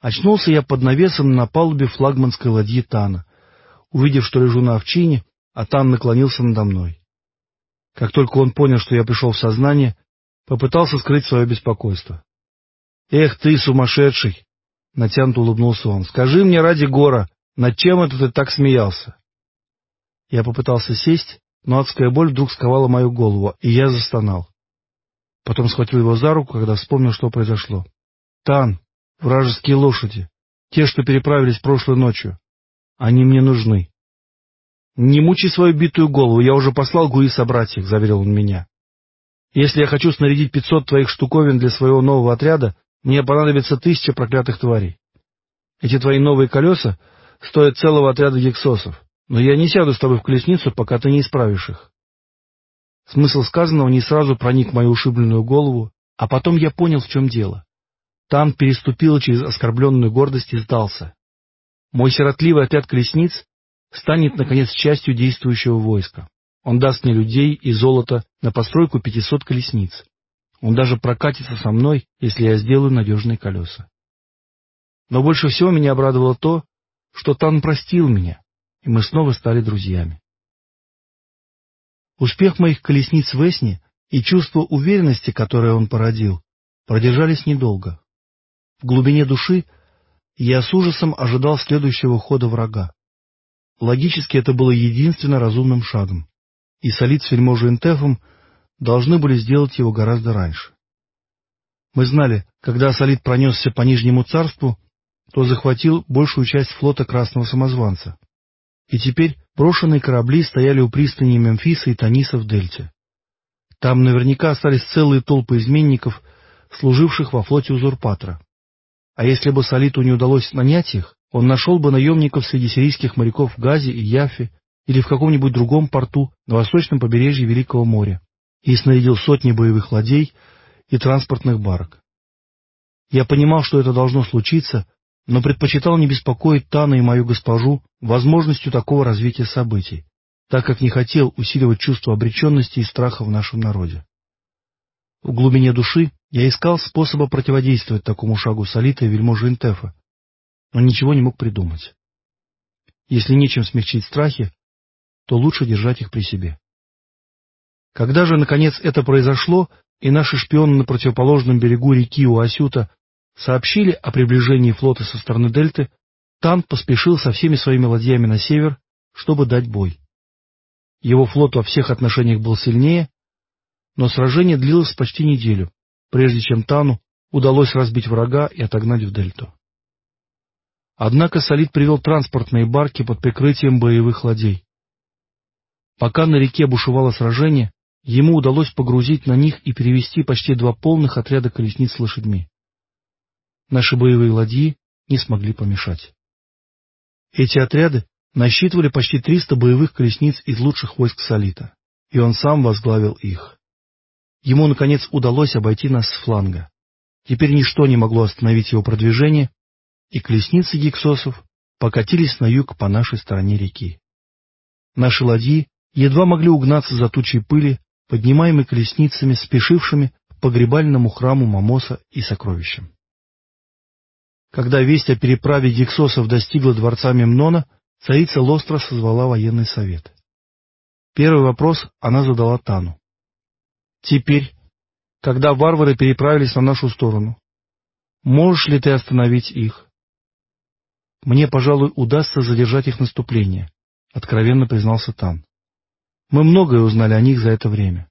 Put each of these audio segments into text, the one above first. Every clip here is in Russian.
Очнулся я под навесом на палубе флагманской ладьи Тана, увидев, что лежу на овчине, а Тан наклонился надо мной. Как только он понял, что я пришел в сознание, попытался скрыть свое беспокойство. — Эх ты, сумасшедший! — натянуто улыбнулся он. — Скажи мне ради гора, над чем это ты так смеялся? Я попытался сесть, но адская боль вдруг сковала мою голову, и я застонал. Потом схватил его за руку, когда вспомнил, что произошло. — Тан, вражеские лошади, те, что переправились прошлой ночью. Они мне нужны. — Не мучи свою битую голову, я уже послал Гуи собрать их, — заверил он меня. — Если я хочу снарядить пятьсот твоих штуковин для своего нового отряда, мне понадобится тысяча проклятых тварей. Эти твои новые колеса стоят целого отряда гексосов, но я не сяду с тобой в колесницу, пока ты не исправишь их. Смысл сказанного не сразу проник в мою ушибленную голову, а потом я понял, в чем дело. Тан переступил через оскорбленную гордость и сдался. Мой сиротливый отряд колесниц станет, наконец, частью действующего войска. Он даст мне людей и золото на постройку пятисот колесниц. Он даже прокатится со мной, если я сделаю надежные колеса. Но больше всего меня обрадовало то, что Тан простил меня, и мы снова стали друзьями. Успех моих колесниц в Эсне и чувство уверенности, которое он породил, продержались недолго. В глубине души я с ужасом ожидал следующего хода врага. Логически это было единственно разумным шагом, и Солид с вельможей Интефом должны были сделать его гораздо раньше. Мы знали, когда Солид пронесся по Нижнему царству, то захватил большую часть флота Красного Самозванца. И теперь брошенные корабли стояли у пристани Мемфиса и Таниса в Дельте. Там наверняка остались целые толпы изменников, служивших во флоте узурпатора. А если бы Солиту не удалось нанять их, он нашел бы наемников среди сирийских моряков в Газе и Яфе или в каком-нибудь другом порту на восточном побережье Великого моря и снарядил сотни боевых ладей и транспортных барок. Я понимал, что это должно случиться, но предпочитал не беспокоить Тана и мою госпожу возможностью такого развития событий, так как не хотел усиливать чувство обреченности и страха в нашем народе. В глубине души я искал способа противодействовать такому шагу Солита и вельможи Интефа, но ничего не мог придумать. Если нечем смягчить страхи, то лучше держать их при себе. Когда же, наконец, это произошло, и наши шпионы на противоположном берегу реки Уасюта сообщили о приближении флота со стороны дельты, Тан поспешил со всеми своими ладьями на север, чтобы дать бой. Его флот во всех отношениях был сильнее, но сражение длилось почти неделю, прежде чем Тану удалось разбить врага и отогнать в дельту. Однако Солид привел транспортные барки под прикрытием боевых ладей. Пока на реке бушевало сражение, ему удалось погрузить на них и перевести почти два полных отряда колесниц с лошадьми. Наши боевые ладьи не смогли помешать. Эти отряды насчитывали почти 300 боевых колесниц из лучших войск Солита, и он сам возглавил их. Ему, наконец, удалось обойти нас с фланга. Теперь ничто не могло остановить его продвижение, и колесницы гиксосов покатились на юг по нашей стороне реки. Наши ладьи едва могли угнаться за тучей пыли, поднимаемой колесницами, спешившими к погребальному храму Мамоса и сокровищам. Когда весть о переправе гиксосов достигла дворца Мемнона, царица Лостра созвала военный совет. Первый вопрос она задала Тану. Теперь, когда варвары переправились на нашу сторону, можешь ли ты остановить их? Мне, пожалуй, удастся задержать их наступление, — откровенно признался Тан. Мы многое узнали о них за это время.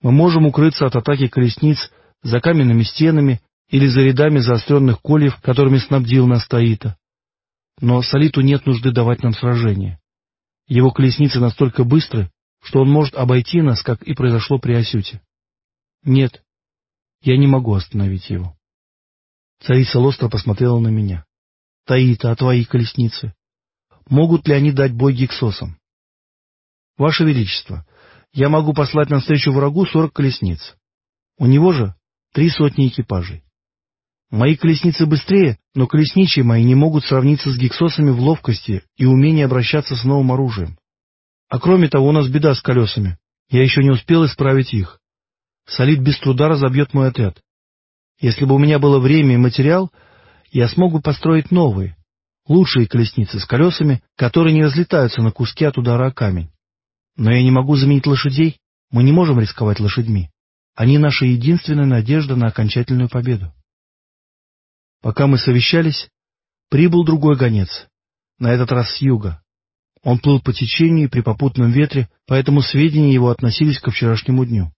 Мы можем укрыться от атаки колесниц за каменными стенами или за рядами заостренных кольев, которыми снабдил нас Таита. Но Солиту нет нужды давать нам сражение. Его колесницы настолько быстры, что он может обойти нас, как и произошло при Асюте. Нет, я не могу остановить его. Царица Лостра посмотрела на меня. Таита, а твои колесницы? Могут ли они дать бой гексосам? Ваше Величество, я могу послать навстречу врагу сорок колесниц. У него же три сотни экипажей. Мои колесницы быстрее, но колесничие мои не могут сравниться с гексосами в ловкости и умении обращаться с новым оружием. А кроме того, у нас беда с колесами. Я еще не успел исправить их. Солид без труда разобьет мой отряд. Если бы у меня было время и материал, я смог бы построить новые, лучшие колесницы с колесами, которые не разлетаются на куски от удара о камень. Но я не могу заменить лошадей, мы не можем рисковать лошадьми. Они наша единственная надежда на окончательную победу. Пока мы совещались, прибыл другой гонец, на этот раз с юга. Он плыл по течению и при попутном ветре, поэтому сведения его относились ко вчерашнему дню.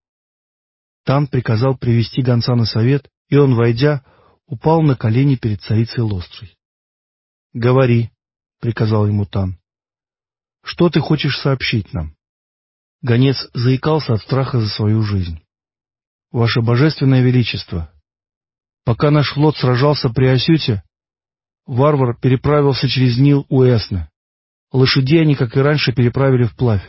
Тан приказал привести гонца на совет, и он, войдя, упал на колени перед царицей Лострой. — Говори, — приказал ему Тан. — Что ты хочешь сообщить нам? Гонец заикался от страха за свою жизнь. — Ваше Божественное Величество, пока наш флот сражался при Осюте, варвар переправился через Нил у Эсны. Лошадей они, как и раньше, переправили вплавь.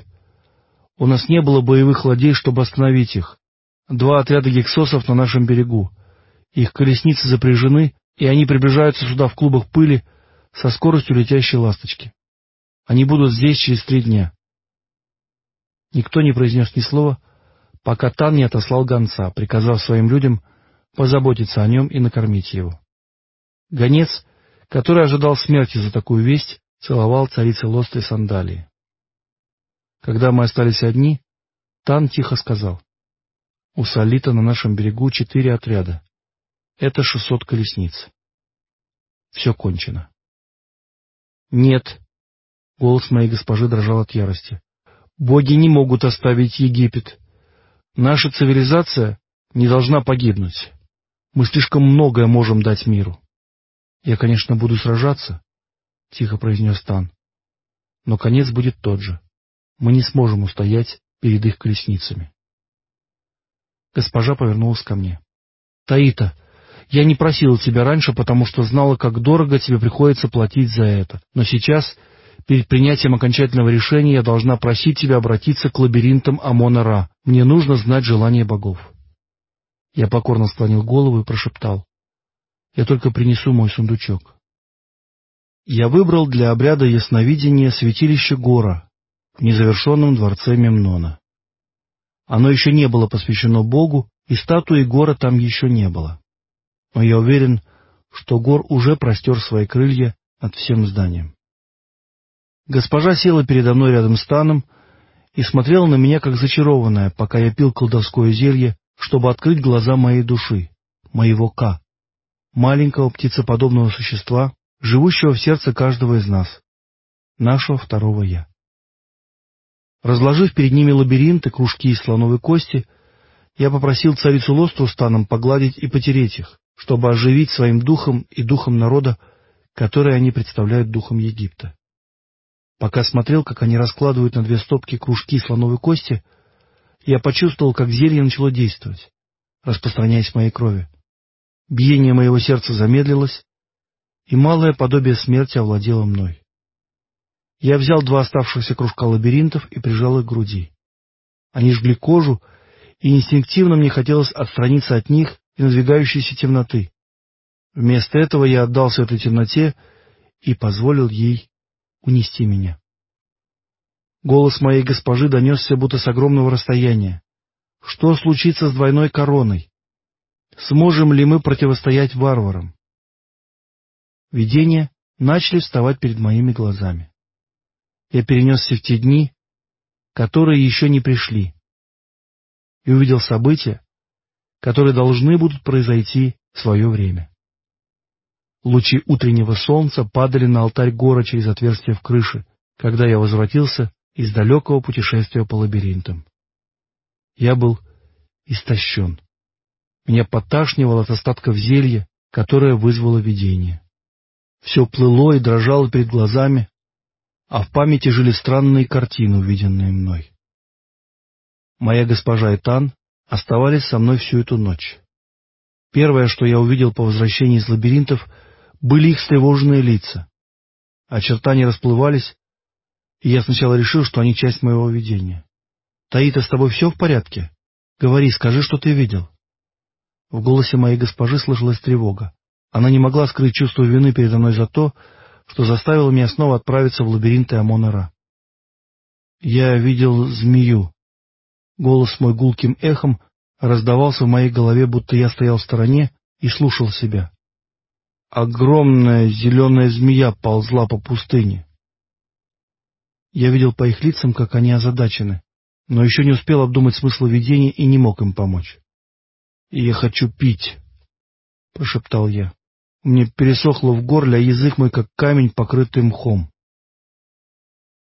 У нас не было боевых ладей, чтобы остановить их. Два отряда гексосов на нашем берегу. Их колесницы запряжены, и они приближаются сюда в клубах пыли со скоростью летящей ласточки. Они будут здесь через три дня. Никто не произнес ни слова, пока Тан не отослал гонца, приказав своим людям позаботиться о нем и накормить его. Гонец, который ожидал смерти за такую весть, целовал царице Лосты сандалии. Когда мы остались одни, Тан тихо сказал. У Солита на нашем берегу четыре отряда. Это шестьсот колесниц. Все кончено. Нет. Голос моей госпожи дрожал от ярости. Боги не могут оставить Египет. Наша цивилизация не должна погибнуть. Мы слишком многое можем дать миру. Я, конечно, буду сражаться, — тихо произнес Тан. Но конец будет тот же. Мы не сможем устоять перед их колесницами. Госпожа повернулась ко мне. — Таита, я не просила тебя раньше, потому что знала, как дорого тебе приходится платить за это. Но сейчас, перед принятием окончательного решения, я должна просить тебя обратиться к лабиринтам Амона-Ра. Мне нужно знать желание богов. Я покорно склонил голову и прошептал. — Я только принесу мой сундучок. Я выбрал для обряда ясновидения святилище Гора в незавершенном дворце Мемнона. Оно еще не было посвящено Богу, и статуи Гора там еще не было. Но я уверен, что Гор уже простер свои крылья над всем зданием. Госпожа села передо мной рядом с Таном и смотрела на меня как зачарованная, пока я пил колдовское зелье, чтобы открыть глаза моей души, моего Ка, маленького птицеподобного существа, живущего в сердце каждого из нас, нашего второго «я». Разложив перед ними лабиринты, кружки и слоновой кости, я попросил царицу Лостру станом погладить и потереть их, чтобы оживить своим духом и духом народа, который они представляют духом Египта. Пока смотрел, как они раскладывают на две стопки кружки слоновой кости, я почувствовал, как зелье начало действовать, распространяясь в моей крови. Биение моего сердца замедлилось, и малое подобие смерти овладело мной. Я взял два оставшихся кружка лабиринтов и прижал их к груди. Они жгли кожу, и инстинктивно мне хотелось отстраниться от них и надвигающейся темноты. Вместо этого я отдался этой темноте и позволил ей унести меня. Голос моей госпожи донесся будто с огромного расстояния. Что случится с двойной короной? Сможем ли мы противостоять варварам? Видения начали вставать перед моими глазами я перенесся в те дни, которые еще не пришли, и увидел события, которые должны будут произойти в свое время. Лучи утреннего солнца падали на алтарь гора через отверстие в крыше, когда я возвратился из далекого путешествия по лабиринтам. Я был истощен. Меня поташнивало от остатков зелья, которое вызвало видение. Все плыло и дрожало перед глазами, а в памяти жили странные картины, увиденные мной. Моя госпожа и Тан оставались со мной всю эту ночь. Первое, что я увидел по возвращении из лабиринтов, были их встревоженные лица. Очертания расплывались, и я сначала решил, что они часть моего видения. «Таита, с тобой все в порядке? Говори, скажи, что ты видел». В голосе моей госпожи слышалась тревога. Она не могла скрыть чувство вины передо мной за то, что заставило меня снова отправиться в лабиринты Амонара. Я видел змею. Голос мой гулким эхом раздавался в моей голове, будто я стоял в стороне и слушал себя. Огромная зеленая змея ползла по пустыне. Я видел по их лицам, как они озадачены, но еще не успел обдумать смысл видения и не мог им помочь. — Я хочу пить, — прошептал я. Мне пересохло в горле, а язык мой как камень, покрытый мхом.